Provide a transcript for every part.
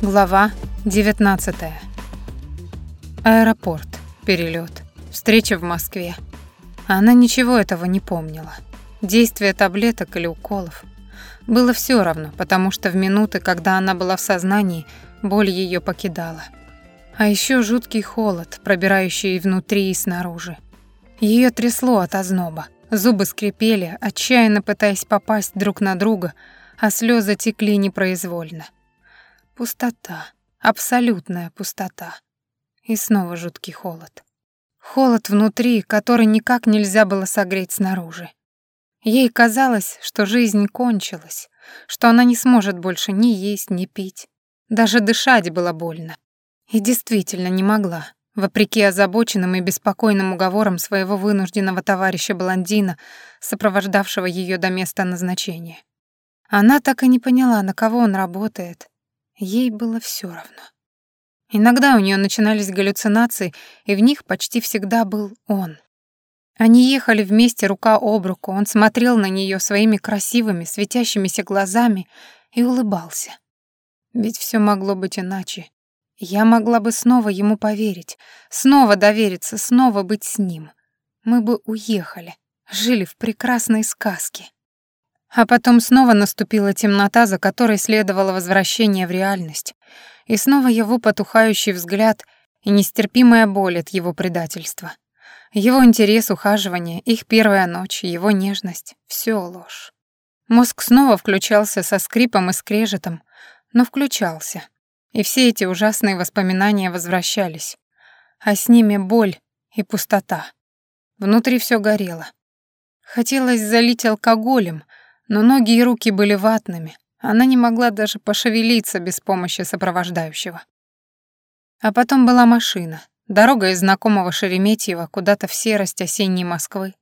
Глава 19. Аэропорт, перелет, встреча в Москве. Она ничего этого не помнила. Действие таблеток или уколов. Было все равно, потому что в минуты, когда она была в сознании, боль ее покидала. А еще жуткий холод, пробирающий и внутри, и снаружи. Ее трясло от озноба. Зубы скрипели, отчаянно пытаясь попасть друг на друга, а слезы текли непроизвольно. Пустота, абсолютная пустота. И снова жуткий холод. Холод внутри, который никак нельзя было согреть снаружи. Ей казалось, что жизнь кончилась, что она не сможет больше ни есть, ни пить. Даже дышать было больно. И действительно не могла, вопреки озабоченным и беспокойным уговорам своего вынужденного товарища-блондина, сопровождавшего ее до места назначения. Она так и не поняла, на кого он работает, Ей было все равно. Иногда у нее начинались галлюцинации, и в них почти всегда был он. Они ехали вместе рука об руку, он смотрел на нее своими красивыми, светящимися глазами и улыбался. Ведь все могло быть иначе. Я могла бы снова ему поверить, снова довериться, снова быть с ним. Мы бы уехали, жили в прекрасной сказке. А потом снова наступила темнота, за которой следовало возвращение в реальность. И снова его потухающий взгляд и нестерпимая боль от его предательства. Его интерес, ухаживание, их первая ночь, его нежность — все ложь. Мозг снова включался со скрипом и скрежетом, но включался. И все эти ужасные воспоминания возвращались. А с ними боль и пустота. Внутри все горело. Хотелось залить алкоголем, но ноги и руки были ватными, она не могла даже пошевелиться без помощи сопровождающего. А потом была машина, дорога из знакомого Шереметьева куда-то в серость осенней Москвы.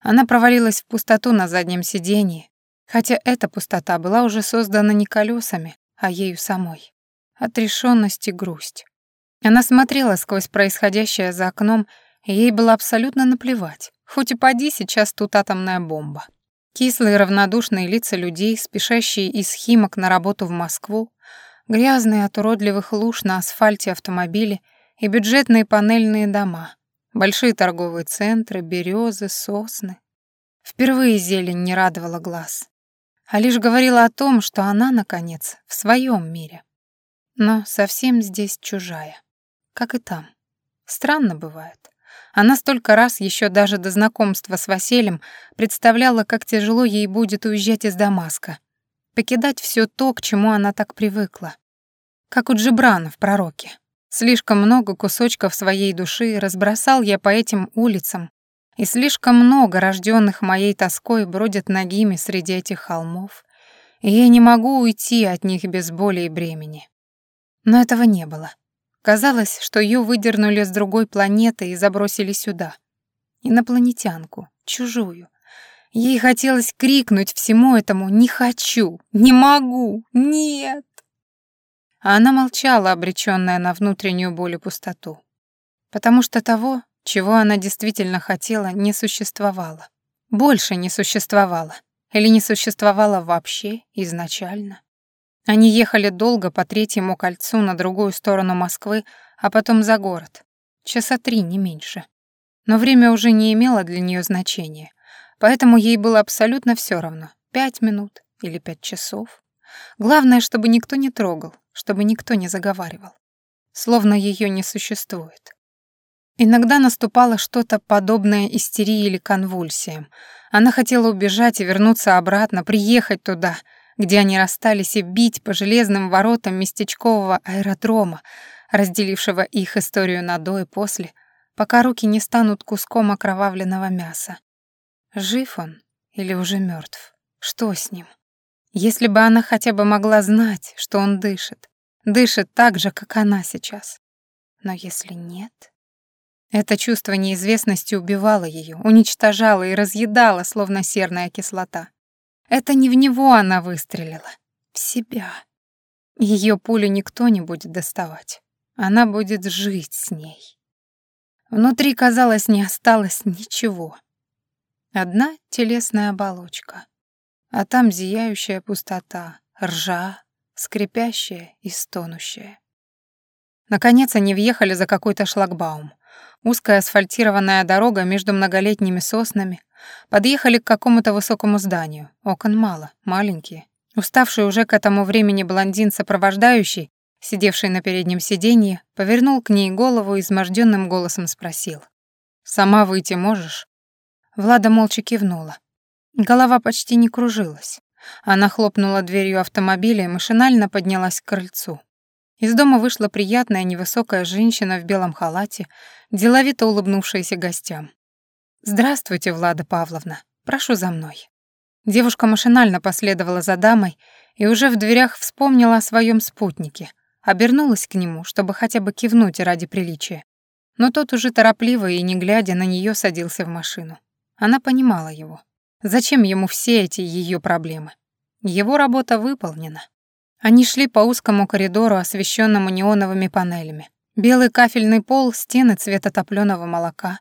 Она провалилась в пустоту на заднем сиденье, хотя эта пустота была уже создана не колесами, а ею самой. Отрешенность и грусть. Она смотрела сквозь происходящее за окном, и ей было абсолютно наплевать, хоть и поди сейчас тут атомная бомба. Кислые равнодушные лица людей, спешащие из Химок на работу в Москву, грязные от уродливых луж на асфальте автомобили и бюджетные панельные дома, большие торговые центры, березы, сосны. Впервые зелень не радовала глаз, а лишь говорила о том, что она, наконец, в своем мире. Но совсем здесь чужая, как и там. Странно бывает. Она столько раз, еще даже до знакомства с Василием, представляла, как тяжело ей будет уезжать из Дамаска, покидать все то, к чему она так привыкла. Как у Джибрана в «Пророке». Слишком много кусочков своей души разбросал я по этим улицам, и слишком много рожденных моей тоской бродят ногими среди этих холмов, и я не могу уйти от них без боли и бремени. Но этого не было. Казалось, что ее выдернули с другой планеты и забросили сюда. Инопланетянку, чужую. Ей хотелось крикнуть всему этому «Не хочу! Не могу! Нет!» А она молчала, обречённая на внутреннюю боль и пустоту. Потому что того, чего она действительно хотела, не существовало. Больше не существовало. Или не существовало вообще изначально. Они ехали долго по третьему кольцу на другую сторону Москвы, а потом за город. Часа три, не меньше. Но время уже не имело для нее значения, поэтому ей было абсолютно все равно, пять минут или пять часов. Главное, чтобы никто не трогал, чтобы никто не заговаривал. Словно ее не существует. Иногда наступало что-то подобное истерии или конвульсиям. Она хотела убежать и вернуться обратно, приехать туда — где они расстались и бить по железным воротам местечкового аэродрома, разделившего их историю на до и после, пока руки не станут куском окровавленного мяса. Жив он или уже мертв? Что с ним? Если бы она хотя бы могла знать, что он дышит, дышит так же, как она сейчас. Но если нет... Это чувство неизвестности убивало ее, уничтожало и разъедало, словно серная кислота. Это не в него она выстрелила, в себя. Ее пулю никто не будет доставать. Она будет жить с ней. Внутри, казалось, не осталось ничего. Одна телесная оболочка. А там зияющая пустота, ржа, скрипящее и стонущее. Наконец они въехали за какой-то шлагбаум. Узкая асфальтированная дорога между многолетними соснами. Подъехали к какому-то высокому зданию. Окон мало, маленькие. Уставший уже к этому времени блондин-сопровождающий, сидевший на переднем сиденье, повернул к ней голову и измождённым голосом спросил. «Сама выйти можешь?» Влада молча кивнула. Голова почти не кружилась. Она хлопнула дверью автомобиля и машинально поднялась к крыльцу. Из дома вышла приятная невысокая женщина в белом халате, деловито улыбнувшаяся гостям. «Здравствуйте, Влада Павловна. Прошу за мной». Девушка машинально последовала за дамой и уже в дверях вспомнила о своем спутнике, обернулась к нему, чтобы хотя бы кивнуть ради приличия. Но тот уже торопливо и не глядя на нее садился в машину. Она понимала его. Зачем ему все эти ее проблемы? Его работа выполнена. Они шли по узкому коридору, освещенному неоновыми панелями. Белый кафельный пол, стены цвета топлёного молока.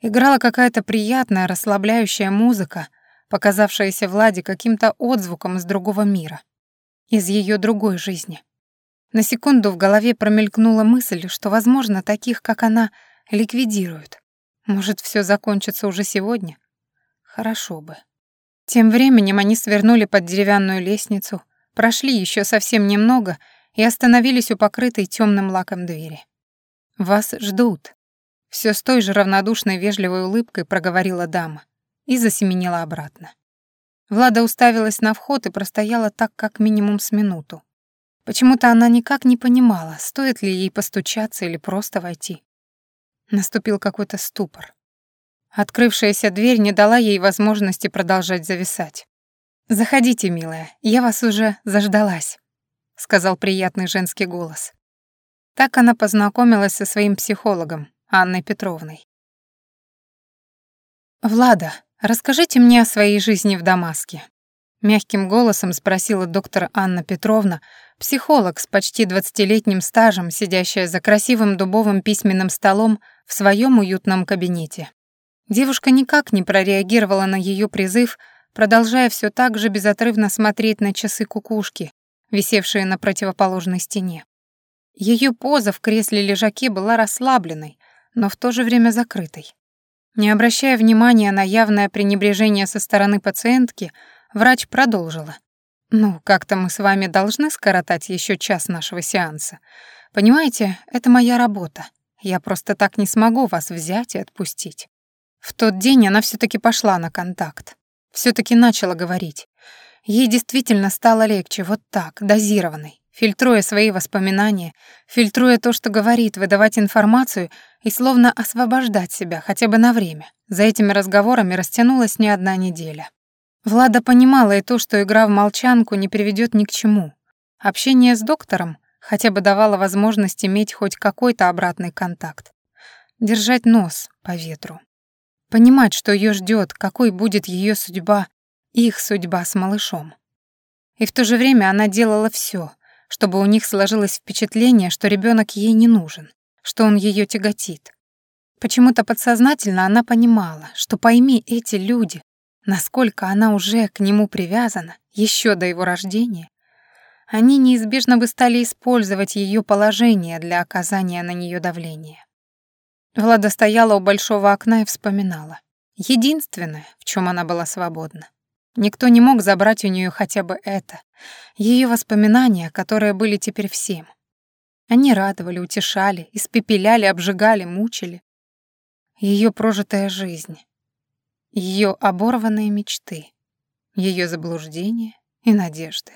Играла какая-то приятная, расслабляющая музыка, показавшаяся Владе каким-то отзвуком из другого мира. Из ее другой жизни. На секунду в голове промелькнула мысль, что, возможно, таких, как она, ликвидируют. Может, все закончится уже сегодня? Хорошо бы. Тем временем они свернули под деревянную лестницу, прошли еще совсем немного и остановились у покрытой темным лаком двери. «Вас ждут», — все с той же равнодушной вежливой улыбкой проговорила дама и засеменила обратно. Влада уставилась на вход и простояла так как минимум с минуту. Почему-то она никак не понимала, стоит ли ей постучаться или просто войти. Наступил какой-то ступор. Открывшаяся дверь не дала ей возможности продолжать зависать. «Заходите, милая, я вас уже заждалась», — сказал приятный женский голос. Так она познакомилась со своим психологом, Анной Петровной. «Влада, расскажите мне о своей жизни в Дамаске», — мягким голосом спросила доктор Анна Петровна, психолог с почти двадцатилетним стажем, сидящая за красивым дубовым письменным столом в своем уютном кабинете. Девушка никак не прореагировала на ее призыв — продолжая все так же безотрывно смотреть на часы кукушки, висевшие на противоположной стене. Ее поза в кресле лежаке была расслабленной, но в то же время закрытой. Не обращая внимания на явное пренебрежение со стороны пациентки, врач продолжила. «Ну, как-то мы с вами должны скоротать еще час нашего сеанса. Понимаете, это моя работа. Я просто так не смогу вас взять и отпустить». В тот день она все таки пошла на контакт все таки начала говорить. Ей действительно стало легче вот так, дозированной, фильтруя свои воспоминания, фильтруя то, что говорит, выдавать информацию и словно освобождать себя хотя бы на время. За этими разговорами растянулась не одна неделя. Влада понимала и то, что игра в молчанку не приведет ни к чему. Общение с доктором хотя бы давало возможность иметь хоть какой-то обратный контакт. Держать нос по ветру. Понимать, что ее ждет, какой будет ее судьба, их судьба с малышом. И в то же время она делала все, чтобы у них сложилось впечатление, что ребенок ей не нужен, что он ее тяготит. Почему-то подсознательно она понимала, что пойми эти люди, насколько она уже к нему привязана, еще до его рождения, они неизбежно бы стали использовать ее положение для оказания на нее давления. Влада стояла у большого окна и вспоминала. Единственное, в чем она была свободна. Никто не мог забрать у нее хотя бы это. Ее воспоминания, которые были теперь всем. Они радовали, утешали, испепеляли, обжигали, мучили. Ее прожитая жизнь. Ее оборванные мечты. Ее заблуждения и надежды.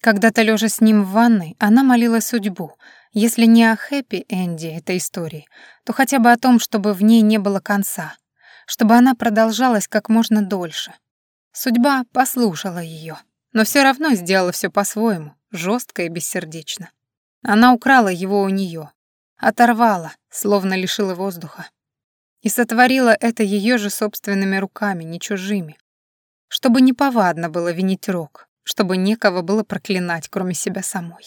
Когда-то лежа с ним в ванной, она молила судьбу — если не о хэппи-энде этой истории, то хотя бы о том, чтобы в ней не было конца, чтобы она продолжалась как можно дольше. Судьба послушала ее, но все равно сделала все по-своему, жестко и бессердечно. Она украла его у нее, оторвала, словно лишила воздуха. И сотворила это ее же собственными руками, не чужими. Чтобы неповадно было винить Рок, чтобы некого было проклинать, кроме себя самой.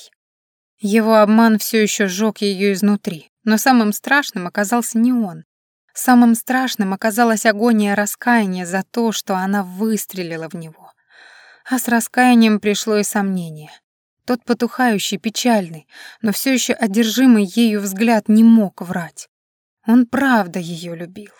Его обман все еще сжег ее изнутри, но самым страшным оказался не он. Самым страшным оказалась агония раскаяния за то, что она выстрелила в него. А с раскаянием пришло и сомнение. Тот потухающий, печальный, но все еще одержимый ею взгляд не мог врать. Он правда ее любил.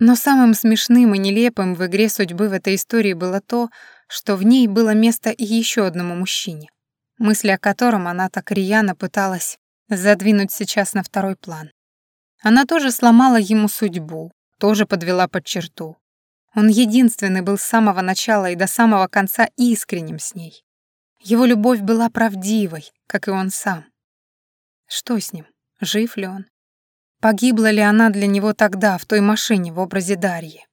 Но самым смешным и нелепым в игре судьбы в этой истории было то, что в ней было место и еще одному мужчине, мысли о котором она так рьяно пыталась задвинуть сейчас на второй план. Она тоже сломала ему судьбу, тоже подвела под черту. Он единственный был с самого начала и до самого конца искренним с ней. Его любовь была правдивой, как и он сам. Что с ним? Жив ли он? Погибла ли она для него тогда, в той машине в образе Дарьи?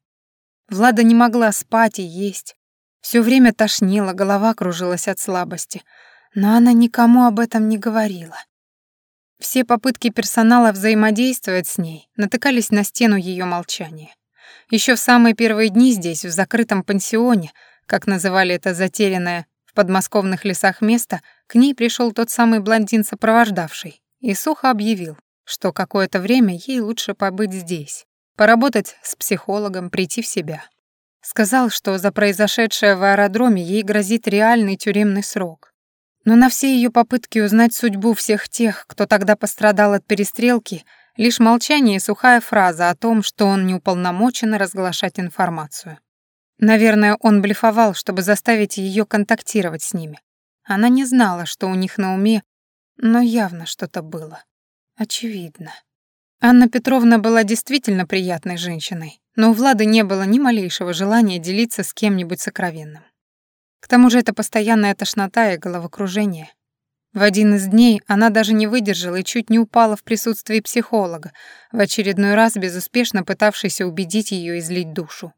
Влада не могла спать и есть. Все время тошнила, голова кружилась от слабости. Но она никому об этом не говорила. Все попытки персонала взаимодействовать с ней натыкались на стену ее молчания. Еще в самые первые дни здесь, в закрытом пансионе, как называли это затерянное в подмосковных лесах место, к ней пришел тот самый блондин-сопровождавший и сухо объявил, что какое-то время ей лучше побыть здесь, поработать с психологом, прийти в себя. Сказал, что за произошедшее в аэродроме ей грозит реальный тюремный срок. Но на все ее попытки узнать судьбу всех тех, кто тогда пострадал от перестрелки, лишь молчание и сухая фраза о том, что он не уполномочен разглашать информацию. Наверное, он блефовал, чтобы заставить ее контактировать с ними. Она не знала, что у них на уме, но явно что-то было. Очевидно. Анна Петровна была действительно приятной женщиной, но у Влады не было ни малейшего желания делиться с кем-нибудь сокровенным. К тому же это постоянная тошнота и головокружение. В один из дней она даже не выдержала и чуть не упала в присутствии психолога, в очередной раз безуспешно пытавшийся убедить ее излить душу.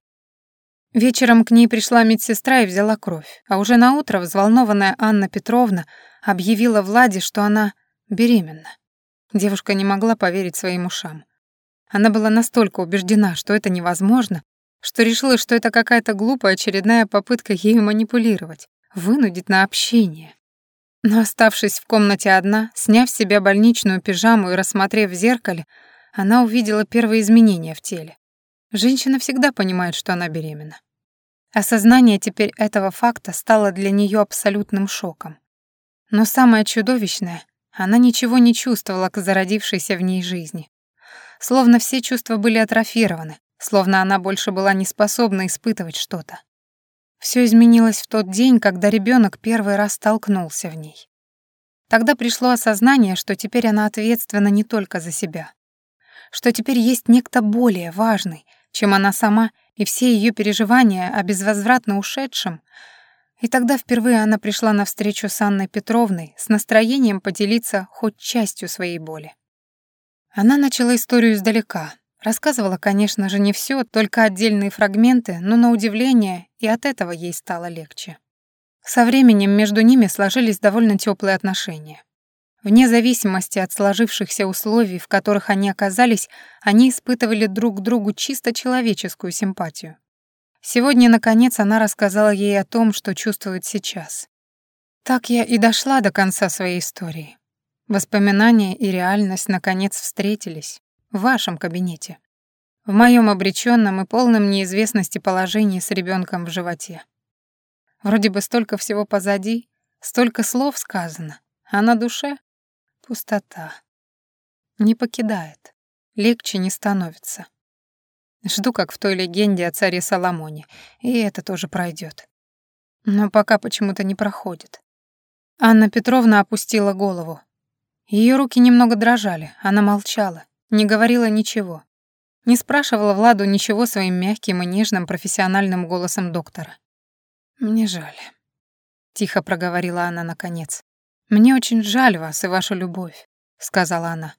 Вечером к ней пришла медсестра и взяла кровь, а уже на утро взволнованная Анна Петровна объявила Владе, что она беременна. Девушка не могла поверить своим ушам. Она была настолько убеждена, что это невозможно, что решила, что это какая-то глупая очередная попытка ею манипулировать, вынудить на общение. Но оставшись в комнате одна, сняв с себя больничную пижаму и рассмотрев в зеркале, она увидела первые изменения в теле. Женщина всегда понимает, что она беременна. Осознание теперь этого факта стало для нее абсолютным шоком. Но самое чудовищное, она ничего не чувствовала к зародившейся в ней жизни. Словно все чувства были атрофированы, словно она больше была не способна испытывать что-то. Все изменилось в тот день, когда ребенок первый раз столкнулся в ней. Тогда пришло осознание, что теперь она ответственна не только за себя, что теперь есть некто более важный, чем она сама и все ее переживания о безвозвратно ушедшем. И тогда впервые она пришла на встречу с Анной Петровной с настроением поделиться хоть частью своей боли. Она начала историю издалека, Рассказывала, конечно же, не все, только отдельные фрагменты, но на удивление и от этого ей стало легче. Со временем между ними сложились довольно теплые отношения. Вне зависимости от сложившихся условий, в которых они оказались, они испытывали друг к другу чисто человеческую симпатию. Сегодня, наконец, она рассказала ей о том, что чувствует сейчас. Так я и дошла до конца своей истории. Воспоминания и реальность, наконец, встретились в вашем кабинете. В моем обречённом и полном неизвестности положении с ребёнком в животе. Вроде бы столько всего позади, столько слов сказано, а на душе — пустота. Не покидает, легче не становится. Жду, как в той легенде о царе Соломоне, и это тоже пройдёт. Но пока почему-то не проходит. Анна Петровна опустила голову. Её руки немного дрожали, она молчала, не говорила ничего. Не спрашивала Владу ничего своим мягким и нежным профессиональным голосом доктора. «Мне жаль», — тихо проговорила она наконец. «Мне очень жаль вас и вашу любовь», — сказала она.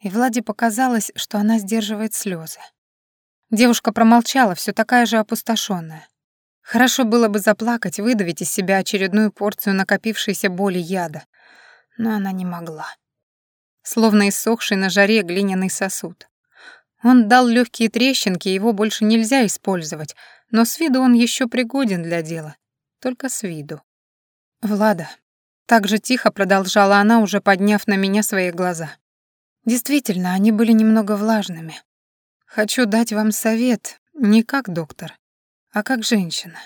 И Владе показалось, что она сдерживает слезы. Девушка промолчала, все такая же опустошенная. Хорошо было бы заплакать, выдавить из себя очередную порцию накопившейся боли яда, но она не могла словно иссохший на жаре глиняный сосуд. Он дал легкие трещинки, его больше нельзя использовать, но с виду он еще пригоден для дела. Только с виду. «Влада», — так же тихо продолжала она, уже подняв на меня свои глаза. «Действительно, они были немного влажными. Хочу дать вам совет не как доктор, а как женщина.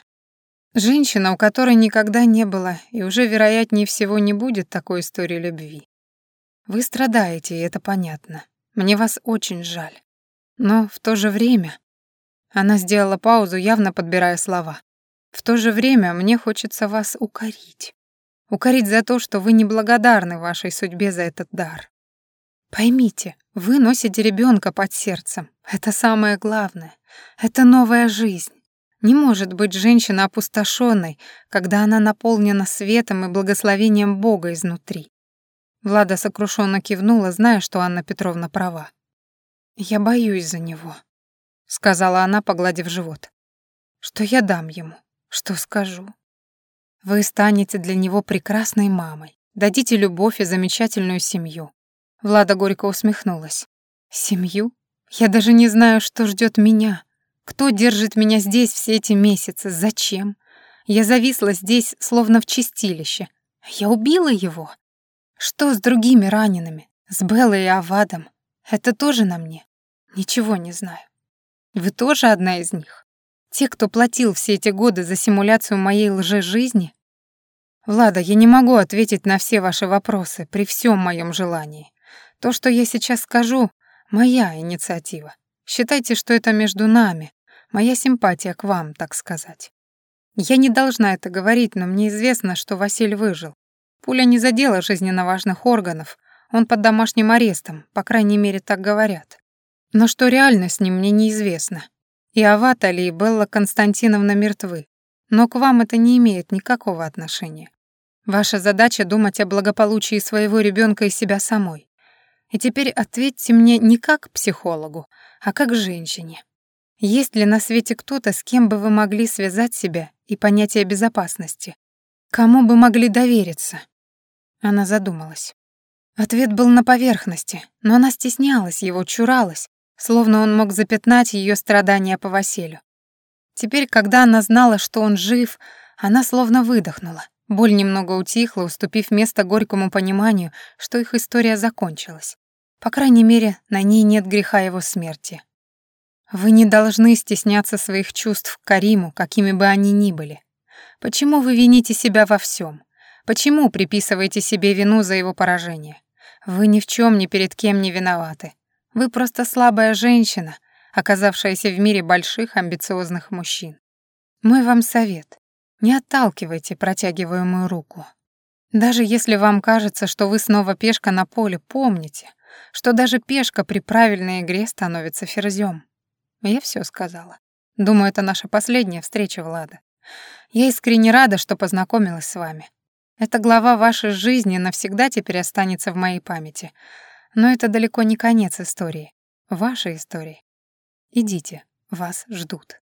Женщина, у которой никогда не было и уже, вероятнее всего, не будет такой истории любви. Вы страдаете, и это понятно. Мне вас очень жаль. Но в то же время... Она сделала паузу, явно подбирая слова. В то же время мне хочется вас укорить. Укорить за то, что вы неблагодарны вашей судьбе за этот дар. Поймите, вы носите ребенка под сердцем. Это самое главное. Это новая жизнь. Не может быть женщина опустошенной, когда она наполнена светом и благословением Бога изнутри. Влада сокрушенно кивнула, зная, что Анна Петровна права. «Я боюсь за него», — сказала она, погладив живот. «Что я дам ему? Что скажу? Вы станете для него прекрасной мамой, дадите любовь и замечательную семью». Влада горько усмехнулась. «Семью? Я даже не знаю, что ждет меня. Кто держит меня здесь все эти месяцы? Зачем? Я зависла здесь, словно в чистилище. Я убила его. Что с другими ранеными? С Беллой и Авадом? Это тоже на мне? Ничего не знаю. Вы тоже одна из них? Те, кто платил все эти годы за симуляцию моей лжежизни? Влада, я не могу ответить на все ваши вопросы при всем моем желании. То, что я сейчас скажу, моя инициатива. Считайте, что это между нами, моя симпатия к вам, так сказать. Я не должна это говорить, но мне известно, что Василь выжил. Пуля не задела жизненно важных органов, он под домашним арестом, по крайней мере, так говорят. Но что реально с ним, мне неизвестно. И Аватали, и Белла Константиновна мертвы. Но к вам это не имеет никакого отношения. Ваша задача думать о благополучии своего ребенка и себя самой. И теперь ответьте мне не как психологу, а как женщине. Есть ли на свете кто-то, с кем бы вы могли связать себя и понятие безопасности? Кому бы могли довериться? Она задумалась. Ответ был на поверхности, но она стеснялась его, чуралась, словно он мог запятнать ее страдания по Василию. Теперь, когда она знала, что он жив, она словно выдохнула. Боль немного утихла, уступив место горькому пониманию, что их история закончилась. По крайней мере, на ней нет греха его смерти. Вы не должны стесняться своих чувств к Кариму, какими бы они ни были. Почему вы вините себя во всем? Почему приписываете себе вину за его поражение? Вы ни в чем ни перед кем не виноваты. Вы просто слабая женщина, оказавшаяся в мире больших амбициозных мужчин. Мой вам совет. Не отталкивайте протягиваемую руку. Даже если вам кажется, что вы снова пешка на поле, помните — что даже пешка при правильной игре становится ферзем. Я все сказала. Думаю, это наша последняя встреча, Влада. Я искренне рада, что познакомилась с вами. Эта глава вашей жизни навсегда теперь останется в моей памяти. Но это далеко не конец истории. Вашей истории. Идите, вас ждут.